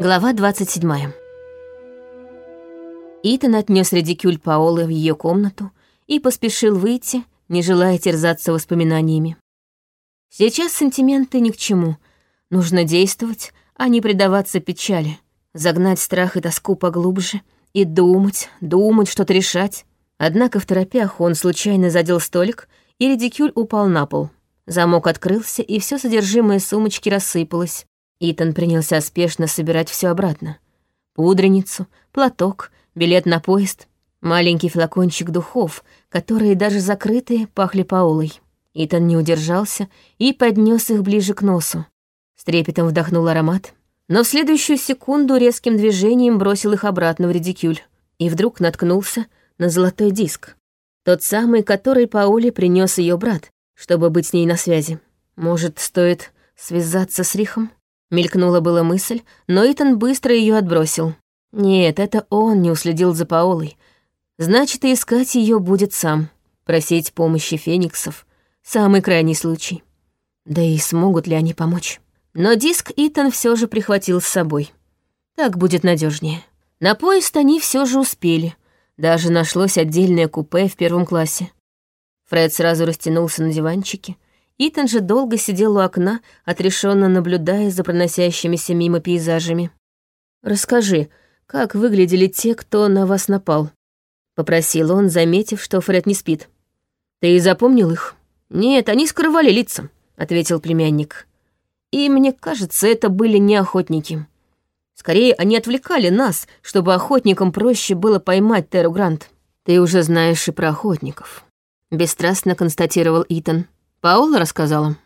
Глава 27. Итан отнес редикюль Паолы в ее комнату и поспешил выйти, не желая терзаться воспоминаниями. Сейчас сантименты ни к чему. Нужно действовать, а не предаваться печали, загнать страх и тоску поглубже и думать, думать, что-то решать. Однако в торопях он случайно задел столик, и редикюль упал на пол. Замок открылся, и все содержимое сумочки рассыпалось. Итан принялся спешно собирать все обратно. Пудреницу, платок, билет на поезд, маленький флакончик духов, которые даже закрытые пахли паолой. Итан не удержался и поднес их ближе к носу. С трепетом вдохнул аромат, но в следующую секунду резким движением бросил их обратно в редикюль и вдруг наткнулся на золотой диск. Тот самый, который Паоле принес ее брат, чтобы быть с ней на связи. Может, стоит связаться с Рихом? Мелькнула была мысль, но Итан быстро ее отбросил. Нет, это он не уследил за Паолой. Значит, и искать ее будет сам. Просить помощи фениксов. Самый крайний случай. Да и смогут ли они помочь? Но диск Итан все же прихватил с собой. Так будет надежнее. На поезд они все же успели. Даже нашлось отдельное купе в первом классе. Фред сразу растянулся на диванчике, Итан же долго сидел у окна, отрешенно наблюдая за проносящимися мимо пейзажами. «Расскажи, как выглядели те, кто на вас напал?» — попросил он, заметив, что Фред не спит. «Ты запомнил их?» «Нет, они скрывали лица», — ответил племянник. «И мне кажется, это были не охотники. Скорее, они отвлекали нас, чтобы охотникам проще было поймать Терру Грант. Ты уже знаешь и про охотников», — бесстрастно констатировал Итан. Паула рассказала.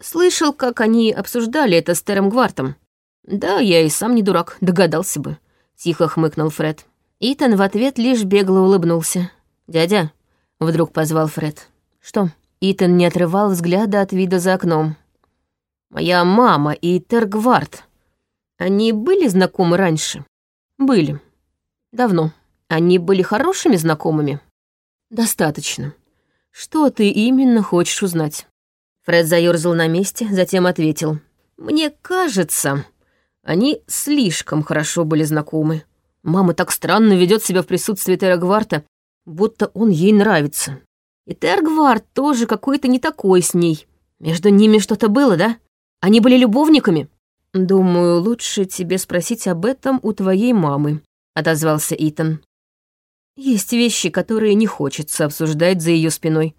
Слышал, как они обсуждали это с Тером Гвартом. Да, я и сам не дурак, догадался бы. Тихо хмыкнул Фред. Итан в ответ лишь бегло улыбнулся. «Дядя», — вдруг позвал Фред. «Что?» Итан не отрывал взгляда от вида за окном. «Моя мама и Тергвард. Они были знакомы раньше?» «Были. Давно. Они были хорошими знакомыми?» «Достаточно. «Что ты именно хочешь узнать?» Фред заёрзал на месте, затем ответил. «Мне кажется, они слишком хорошо были знакомы. Мама так странно ведет себя в присутствии Терагварта, будто он ей нравится. И Тергвард тоже какой-то не такой с ней. Между ними что-то было, да? Они были любовниками?» «Думаю, лучше тебе спросить об этом у твоей мамы», — отозвался Итан. Есть вещи, которые не хочется обсуждать за ее спиной.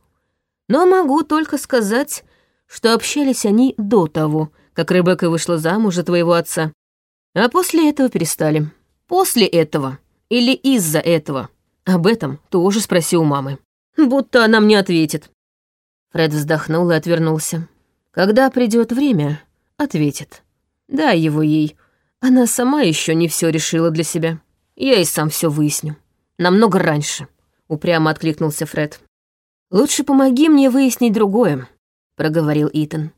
Но могу только сказать, что общались они до того, как Ребекка вышла замуж за твоего отца. А после этого перестали. После этого или из-за этого. Об этом тоже спроси у мамы. Будто она мне ответит. Фред вздохнул и отвернулся. Когда придет время, ответит. Дай его ей. Она сама еще не все решила для себя. Я и сам все выясню намного раньше», — упрямо откликнулся Фред. «Лучше помоги мне выяснить другое», — проговорил Итан.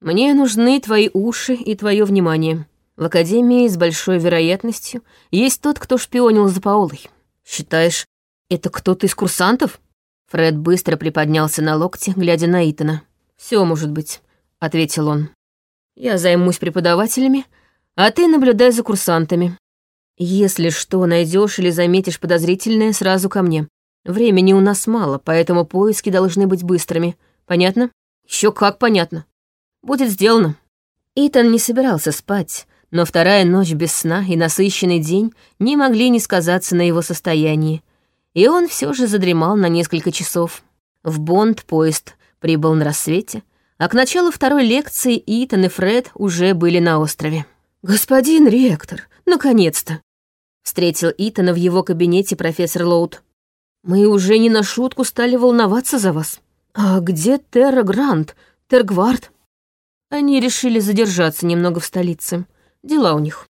«Мне нужны твои уши и твое внимание. В Академии с большой вероятностью есть тот, кто шпионил за Паолой. Считаешь, это кто-то из курсантов?» Фред быстро приподнялся на локте, глядя на Итана. Все может быть», — ответил он. «Я займусь преподавателями, а ты наблюдай за курсантами. Если что найдешь или заметишь подозрительное, сразу ко мне. Времени у нас мало, поэтому поиски должны быть быстрыми. Понятно? Еще как понятно. Будет сделано. Итан не собирался спать, но вторая ночь без сна и насыщенный день не могли не сказаться на его состоянии. И он все же задремал на несколько часов. В Бонд поезд прибыл на рассвете, а к началу второй лекции Итан и Фред уже были на острове. «Господин ректор, наконец-то!» Встретил Итана в его кабинете профессор Лоуд. «Мы уже не на шутку стали волноваться за вас. А где Терра Грант, Тергвард?» Они решили задержаться немного в столице. Дела у них.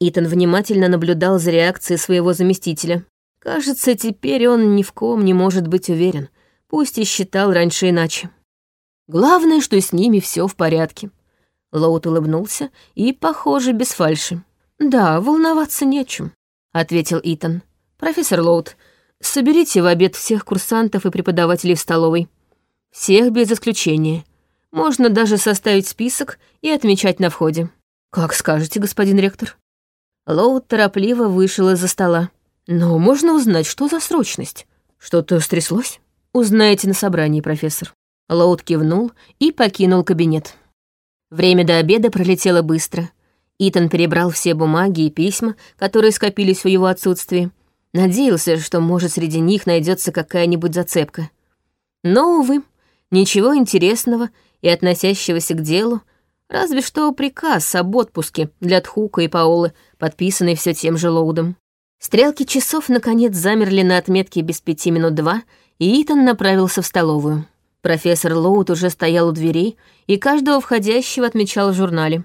Итан внимательно наблюдал за реакцией своего заместителя. Кажется, теперь он ни в ком не может быть уверен, пусть и считал раньше иначе. Главное, что с ними все в порядке. Лоут улыбнулся и, похоже, без фальши. «Да, волноваться не о чем», — ответил Итан. «Профессор Лоут, соберите в обед всех курсантов и преподавателей в столовой. Всех без исключения. Можно даже составить список и отмечать на входе». «Как скажете, господин ректор». Лоуд торопливо вышел из-за стола. «Но можно узнать, что за срочность? Что-то стряслось?» «Узнаете на собрании, профессор». Лоуд кивнул и покинул кабинет. Время до обеда пролетело быстро. Итан перебрал все бумаги и письма, которые скопились в его отсутствии. Надеялся, что, может, среди них найдется какая-нибудь зацепка. Но, увы, ничего интересного и относящегося к делу Разве что приказ об отпуске для Тхука и Паолы, подписанный все тем же Лоудом. Стрелки часов наконец замерли на отметке без пяти минут два, и Итан направился в столовую. Профессор Лоуд уже стоял у дверей и каждого входящего отмечал в журнале.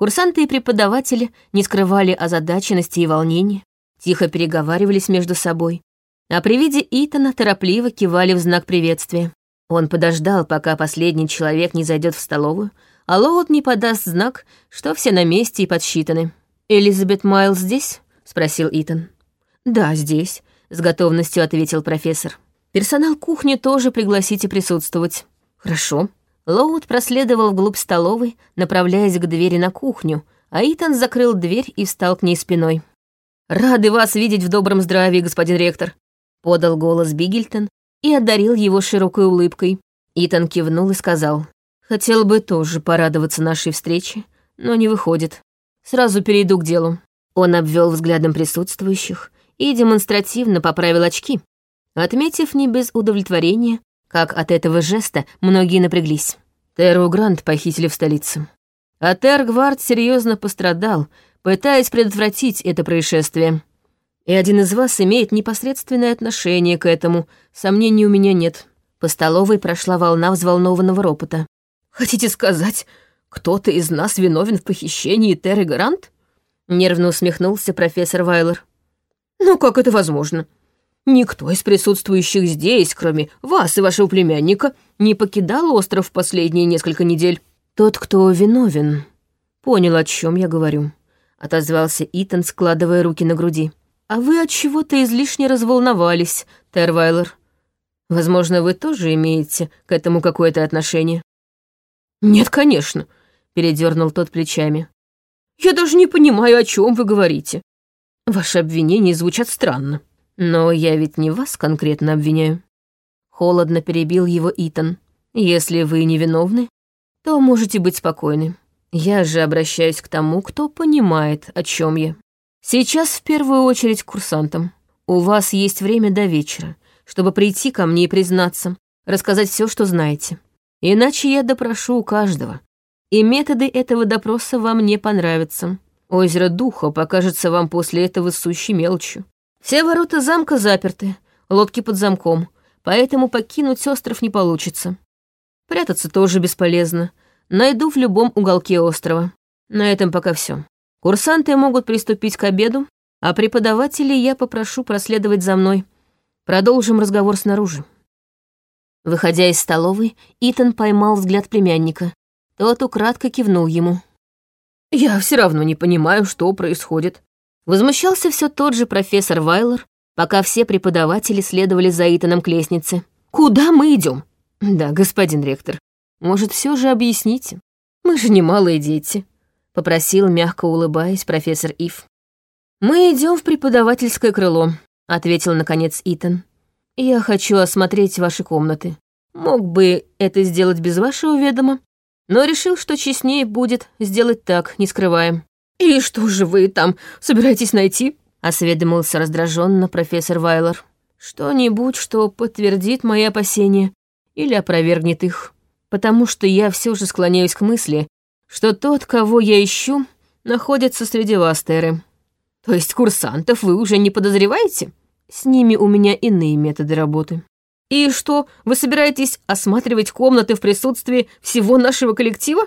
Курсанты и преподаватели не скрывали озадаченности и волнения, тихо переговаривались между собой, а при виде Итана торопливо кивали в знак приветствия. Он подождал, пока последний человек не зайдет в столовую, а Лоуд не подаст знак, что все на месте и подсчитаны. «Элизабет Майлз здесь?» — спросил Итан. «Да, здесь», — с готовностью ответил профессор. «Персонал кухни тоже пригласите присутствовать». «Хорошо». Лоуд проследовал вглубь столовой, направляясь к двери на кухню, а Итан закрыл дверь и встал к ней спиной. «Рады вас видеть в добром здравии, господин ректор», — подал голос Бигельтон и одарил его широкой улыбкой. Итан кивнул и сказал. Хотел бы тоже порадоваться нашей встрече, но не выходит. Сразу перейду к делу. Он обвел взглядом присутствующих и демонстративно поправил очки, отметив не без удовлетворения, как от этого жеста многие напряглись. Терру Грант похитили в столице. А Тергвард серьезно пострадал, пытаясь предотвратить это происшествие. И один из вас имеет непосредственное отношение к этому, сомнений у меня нет. По столовой прошла волна взволнованного ропота. Хотите сказать, кто-то из нас виновен в похищении Терры Гарант? Нервно усмехнулся профессор Вайлер. Ну как это возможно? Никто из присутствующих здесь, кроме вас и вашего племянника, не покидал остров последние несколько недель. Тот, кто виновен, понял, о чем я говорю. Отозвался Итан, складывая руки на груди. А вы от чего-то излишне разволновались, Тервайлер. Возможно, вы тоже имеете к этому какое-то отношение. «Нет, конечно», — передернул тот плечами. «Я даже не понимаю, о чем вы говорите. Ваши обвинения звучат странно. Но я ведь не вас конкретно обвиняю». Холодно перебил его Итан. «Если вы невиновны, то можете быть спокойны. Я же обращаюсь к тому, кто понимает, о чем я. Сейчас в первую очередь к курсантам. У вас есть время до вечера, чтобы прийти ко мне и признаться, рассказать все, что знаете. Иначе я допрошу у каждого. И методы этого допроса вам не понравятся. Озеро Духа покажется вам после этого сущей мелочью. Все ворота замка заперты, лодки под замком, поэтому покинуть остров не получится. Прятаться тоже бесполезно. Найду в любом уголке острова. На этом пока все. Курсанты могут приступить к обеду, а преподавателей я попрошу проследовать за мной. Продолжим разговор снаружи. Выходя из столовой, Итан поймал взгляд племянника. Тот украдко кивнул ему. «Я все равно не понимаю, что происходит». Возмущался все тот же профессор Вайлер, пока все преподаватели следовали за Итаном к лестнице. «Куда мы идем? «Да, господин ректор, может, все же объясните? Мы же не малые дети», — попросил, мягко улыбаясь, профессор Ив. «Мы идем в преподавательское крыло», — ответил, наконец, Итан. «Я хочу осмотреть ваши комнаты. Мог бы это сделать без вашего ведома, но решил, что честнее будет сделать так, не скрывая». «И что же вы там собираетесь найти?» — осведомился раздраженно профессор Вайлор. «Что-нибудь, что подтвердит мои опасения или опровергнет их. Потому что я все же склоняюсь к мысли, что тот, кого я ищу, находится среди вас, Теры. То есть курсантов вы уже не подозреваете?» С ними у меня иные методы работы. И что, вы собираетесь осматривать комнаты в присутствии всего нашего коллектива?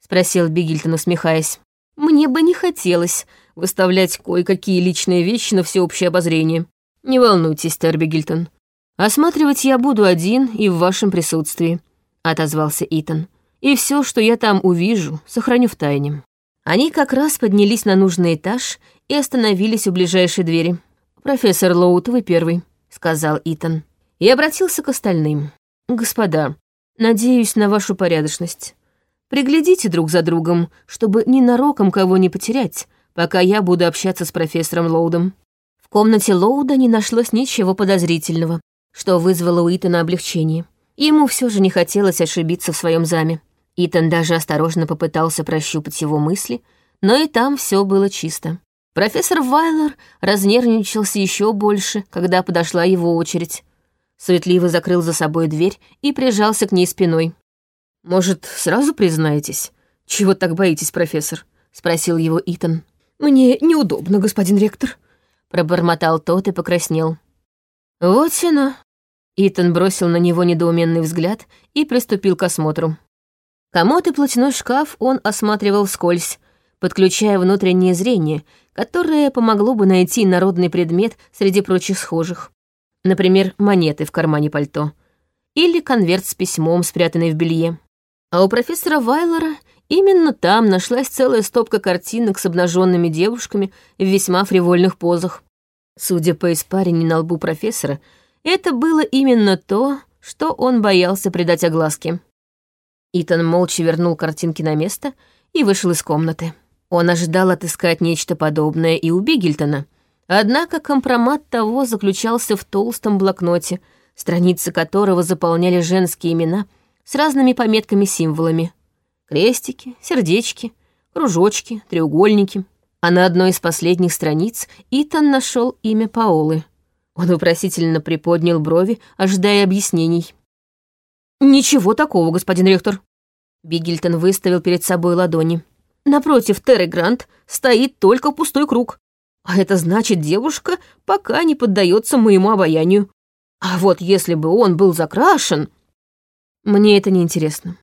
Спросил Бигельтон, усмехаясь. Мне бы не хотелось выставлять кое-какие личные вещи на всеобщее обозрение. Не волнуйтесь, Тер Бигельтон. Осматривать я буду один и в вашем присутствии, отозвался Итан. И все, что я там увижу, сохраню в тайне. Они как раз поднялись на нужный этаж и остановились у ближайшей двери. «Профессор Лоут, вы первый», — сказал Итан. И обратился к остальным. «Господа, надеюсь на вашу порядочность. Приглядите друг за другом, чтобы ненароком кого не потерять, пока я буду общаться с профессором Лоудом». В комнате Лоуда не нашлось ничего подозрительного, что вызвало у Итана облегчение. Ему все же не хотелось ошибиться в своем заме. Итан даже осторожно попытался прощупать его мысли, но и там все было чисто. Профессор Вайлер разнервничался еще больше, когда подошла его очередь. Суетливо закрыл за собой дверь и прижался к ней спиной. «Может, сразу признаетесь? Чего так боитесь, профессор?» — спросил его Итан. «Мне неудобно, господин ректор», — пробормотал тот и покраснел. «Вот сено». Итан бросил на него недоуменный взгляд и приступил к осмотру. Комод и платяной шкаф он осматривал вскользь, подключая внутреннее зрение, которое помогло бы найти народный предмет среди прочих схожих. Например, монеты в кармане пальто. Или конверт с письмом, спрятанный в белье. А у профессора Вайлора именно там нашлась целая стопка картинок с обнаженными девушками в весьма фривольных позах. Судя по испарине на лбу профессора, это было именно то, что он боялся придать огласке. Итан молча вернул картинки на место и вышел из комнаты. Он ожидал отыскать нечто подобное и у Бигельтона. Однако компромат того заключался в толстом блокноте, страницы которого заполняли женские имена с разными пометками-символами. Крестики, сердечки, кружочки, треугольники. А на одной из последних страниц Итан нашел имя Паолы. Он вопросительно приподнял брови, ожидая объяснений. «Ничего такого, господин ректор». Бигельтон выставил перед собой ладони. Напротив Терры Грант стоит только пустой круг. А это значит, девушка пока не поддается моему обаянию. А вот если бы он был закрашен... Мне это не интересно.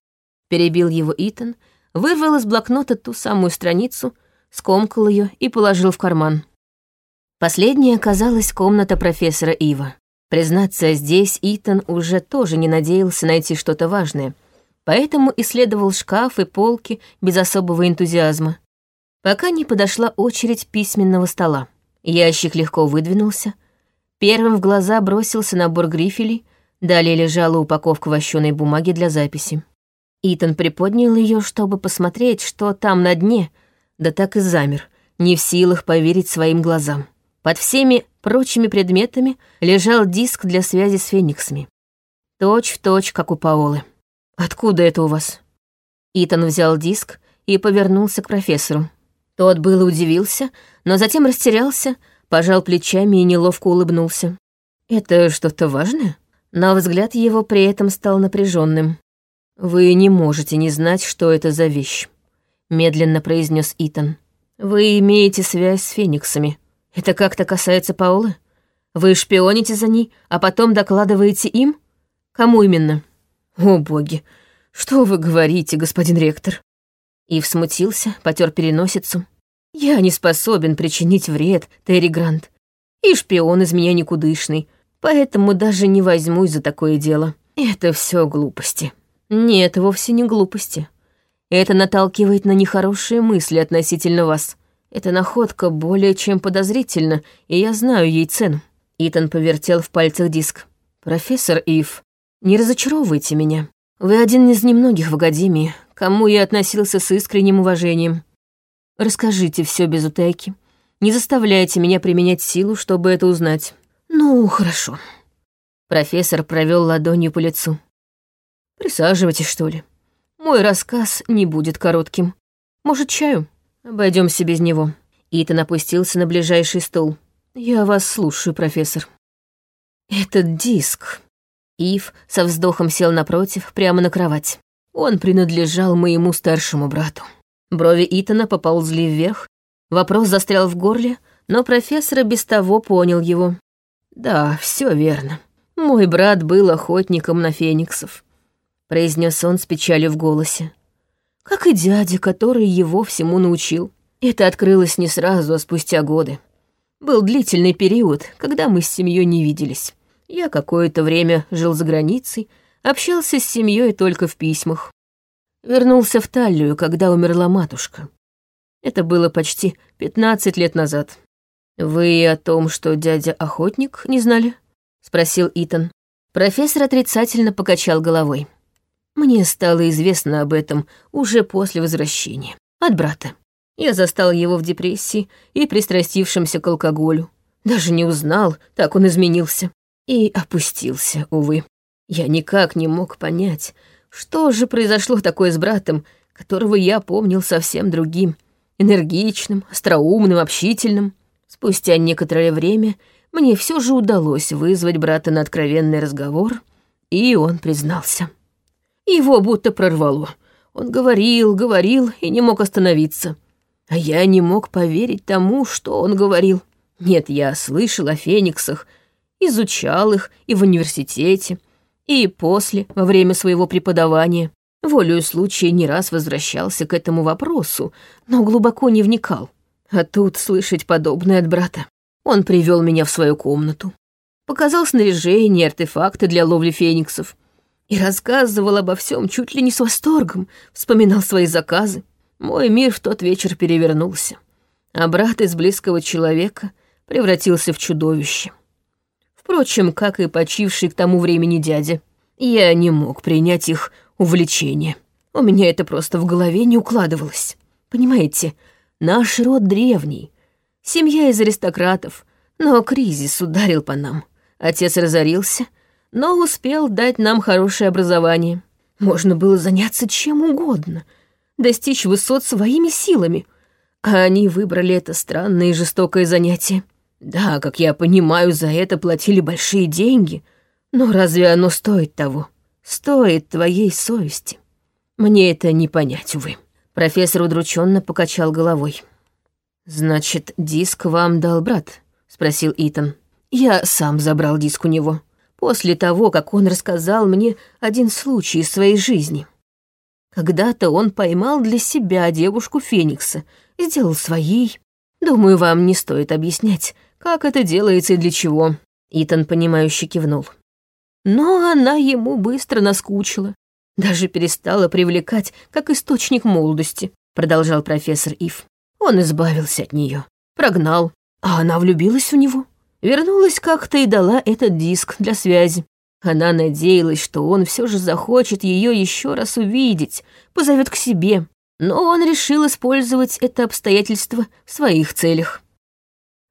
Перебил его Итан, вырвал из блокнота ту самую страницу, скомкал ее и положил в карман. Последняя оказалась комната профессора Ива. Признаться, здесь Итан уже тоже не надеялся найти что-то важное — поэтому исследовал шкаф и полки без особого энтузиазма, пока не подошла очередь письменного стола. Ящик легко выдвинулся. Первым в глаза бросился набор грифелей, далее лежала упаковка вощеной бумаги для записи. Итан приподнял ее, чтобы посмотреть, что там на дне, да так и замер, не в силах поверить своим глазам. Под всеми прочими предметами лежал диск для связи с фениксами. Точь в точь, как у Паолы. «Откуда это у вас?» Итан взял диск и повернулся к профессору. Тот было удивился, но затем растерялся, пожал плечами и неловко улыбнулся. «Это что-то важное?» Но взгляд его при этом стал напряженным. «Вы не можете не знать, что это за вещь», — медленно произнес Итан. «Вы имеете связь с фениксами. Это как-то касается Паолы? Вы шпионите за ней, а потом докладываете им? Кому именно?» «О, боги! Что вы говорите, господин ректор?» Ив смутился, потер переносицу. «Я не способен причинить вред, Терри Грант. И шпион из меня никудышный, поэтому даже не возьмусь за такое дело. Это все глупости». «Нет, вовсе не глупости. Это наталкивает на нехорошие мысли относительно вас. Эта находка более чем подозрительна, и я знаю ей цену». Итан повертел в пальцах диск. «Профессор Ив, не разочаровывайте меня. Вы один из немногих в Академии, кому я относился с искренним уважением. Расскажите все без утайки. Не заставляйте меня применять силу, чтобы это узнать. Ну, хорошо. Профессор провел ладонью по лицу. Присаживайтесь, что ли. Мой рассказ не будет коротким. Может, чаю? Обойдемся без него. Итан опустился на ближайший стул. Я вас слушаю, профессор. Этот диск. Ив со вздохом сел напротив, прямо на кровать. Он принадлежал моему старшему брату. Брови Итана поползли вверх, вопрос застрял в горле, но профессор без того понял его. «Да, все верно. Мой брат был охотником на фениксов», — произнес он с печалью в голосе. «Как и дядя, который его всему научил. Это открылось не сразу, а спустя годы. Был длительный период, когда мы с семьей не виделись. Я какое-то время жил за границей, общался с семьей только в письмах. Вернулся в Таллию, когда умерла матушка. Это было почти 15 лет назад. «Вы о том, что дядя охотник, не знали?» — спросил Итан. Профессор отрицательно покачал головой. «Мне стало известно об этом уже после возвращения. От брата. Я застал его в депрессии и пристрастившимся к алкоголю. Даже не узнал, так он изменился. И опустился, увы. Я никак не мог понять, что же произошло такое с братом, которого я помнил совсем другим, энергичным, остроумным, общительным. Спустя некоторое время мне все же удалось вызвать брата на откровенный разговор, и он признался. Его будто прорвало. Он говорил, говорил и не мог остановиться. А я не мог поверить тому, что он говорил. Нет, я слышал о фениксах, изучал их и в университете, и после, во время своего преподавания. Волею случая не раз возвращался к этому вопросу, но глубоко не вникал. А тут слышать подобное от брата. Он привел меня в свою комнату, показал снаряжение, артефакты для ловли фениксов и рассказывал обо всем чуть ли не с восторгом, вспоминал свои заказы. Мой мир в тот вечер перевернулся, а брат из близкого человека превратился в чудовище. Впрочем, как и почивший к тому времени дядя, я не мог принять их увлечение. У меня это просто в голове не укладывалось. Понимаете, наш род древний, семья из аристократов, но кризис ударил по нам. Отец разорился, но успел дать нам хорошее образование. Можно было заняться чем угодно — достичь высот своими силами. А они выбрали это странное и жестокое занятие. Да, как я понимаю, за это платили большие деньги. Но разве оно стоит того? Стоит твоей совести. Мне это не понять, увы. Профессор удрученно покачал головой. «Значит, диск вам дал брат?» — спросил Итан. «Я сам забрал диск у него. После того, как он рассказал мне один случай из своей жизни. Когда-то он поймал для себя девушку Феникса, сделал своей. Думаю, вам не стоит объяснять, как это делается и для чего. Итан, понимающе кивнул. Но она ему быстро наскучила. Даже перестала привлекать, как источник молодости, продолжал профессор Ив. Он избавился от нее, прогнал, а она влюбилась в него. Вернулась как-то и дала этот диск для связи. Она надеялась, что он все же захочет ее еще раз увидеть, позовет к себе, но он решил использовать это обстоятельство в своих целях.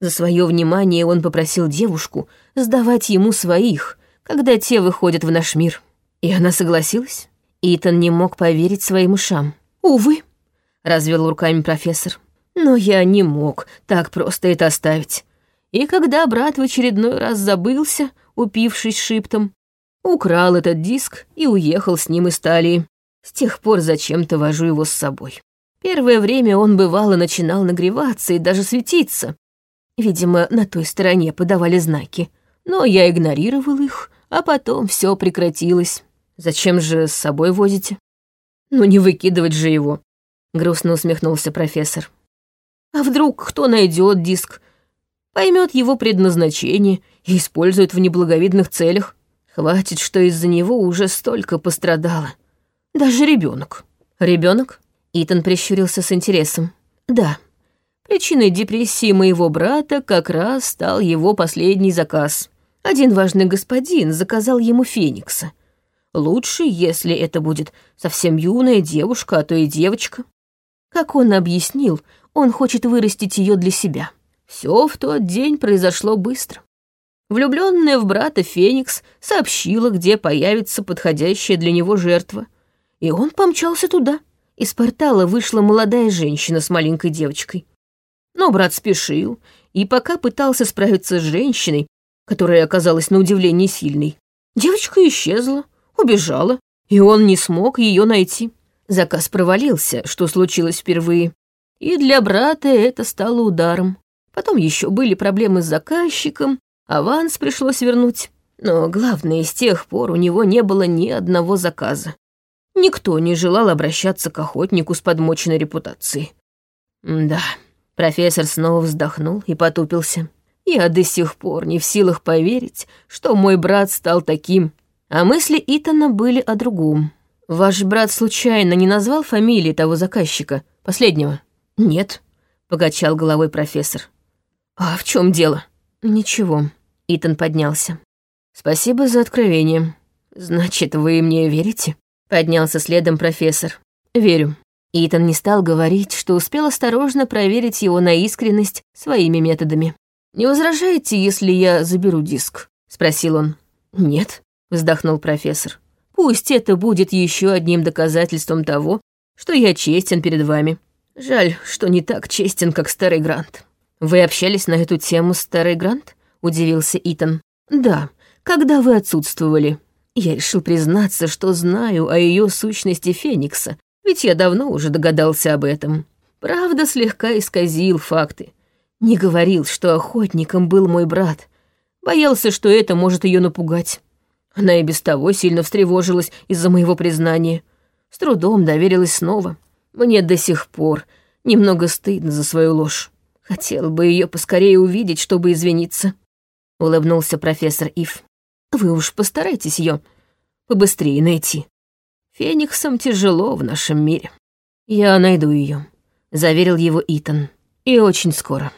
За свое внимание он попросил девушку сдавать ему своих, когда те выходят в наш мир. И она согласилась. Итан не мог поверить своим ушам. «Увы», — развел руками профессор. «Но я не мог так просто это оставить. И когда брат в очередной раз забылся, упившись шиптом, Украл этот диск и уехал с ним из Талии. С тех пор зачем-то вожу его с собой. Первое время он бывало начинал нагреваться и даже светиться. Видимо, на той стороне подавали знаки. Но я игнорировал их, а потом все прекратилось. Зачем же с собой возите? Ну не выкидывать же его, грустно усмехнулся профессор. А вдруг кто найдет диск, поймет его предназначение и использует в неблаговидных целях? Хватит, что из-за него уже столько пострадало. Даже ребенок. Ребенок? Итан прищурился с интересом. Да. Причиной депрессии моего брата как раз стал его последний заказ. Один важный господин заказал ему феникса. Лучше, если это будет совсем юная девушка, а то и девочка. Как он объяснил, он хочет вырастить ее для себя. Все в тот день произошло быстро. Влюбленная в брата Феникс сообщила, где появится подходящая для него жертва. И он помчался туда. Из портала вышла молодая женщина с маленькой девочкой. Но брат спешил, и пока пытался справиться с женщиной, которая оказалась на удивление сильной, девочка исчезла, убежала, и он не смог ее найти. Заказ провалился, что случилось впервые. И для брата это стало ударом. Потом еще были проблемы с заказчиком, Аванс пришлось вернуть. Но главное, с тех пор у него не было ни одного заказа. Никто не желал обращаться к охотнику с подмоченной репутацией. Да, профессор снова вздохнул и потупился. Я до сих пор не в силах поверить, что мой брат стал таким. А мысли Итана были о другом. Ваш брат случайно не назвал фамилии того заказчика, последнего? Нет, покачал головой профессор. А в чем дело? Ничего. Итан поднялся. «Спасибо за откровение. Значит, вы мне верите?» Поднялся следом профессор. «Верю. Итан не стал говорить, что успел осторожно проверить его на искренность своими методами. «Не возражаете, если я заберу диск?» — спросил он. «Нет», — вздохнул профессор. «Пусть это будет еще одним доказательством того, что я честен перед вами. Жаль, что не так честен, как Старый Грант». «Вы общались на эту тему с Старой Грант?» — удивился Итан. «Да, когда вы отсутствовали. Я решил признаться, что знаю о ее сущности Феникса, ведь я давно уже догадался об этом. Правда, слегка исказил факты. Не говорил, что охотником был мой брат. Боялся, что это может ее напугать. Она и без того сильно встревожилась из-за моего признания. С трудом доверилась снова. Мне до сих пор немного стыдно за свою ложь. Хотел бы ее поскорее увидеть, чтобы извиниться. Улыбнулся профессор Ив. Вы уж постарайтесь ее побыстрее найти. Фениксам тяжело в нашем мире. Я найду ее, заверил его Итан. И очень скоро.